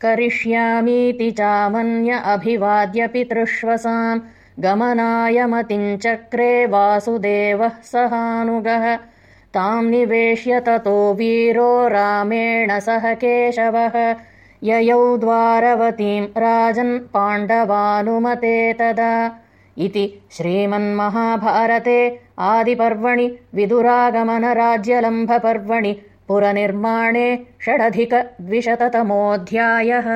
करिष्यामीति चामन्य अभिवाद्य पितृष्वसाम्। गमनाय मतिञ्चक्रे वासुदेवः सहानुगः। ताम् निवेश्य ततो वीरो रामेण सह केशवः। ययौ द्वारवतीम् राजन् पाण्डवानुमते तदा। इति श्रीमन्महाभारते आदिपर्वणि विदुरागमनराज्यलम्भपर्वणि पुरनिर्माणे षडधिकद्विशततमोऽध्यायः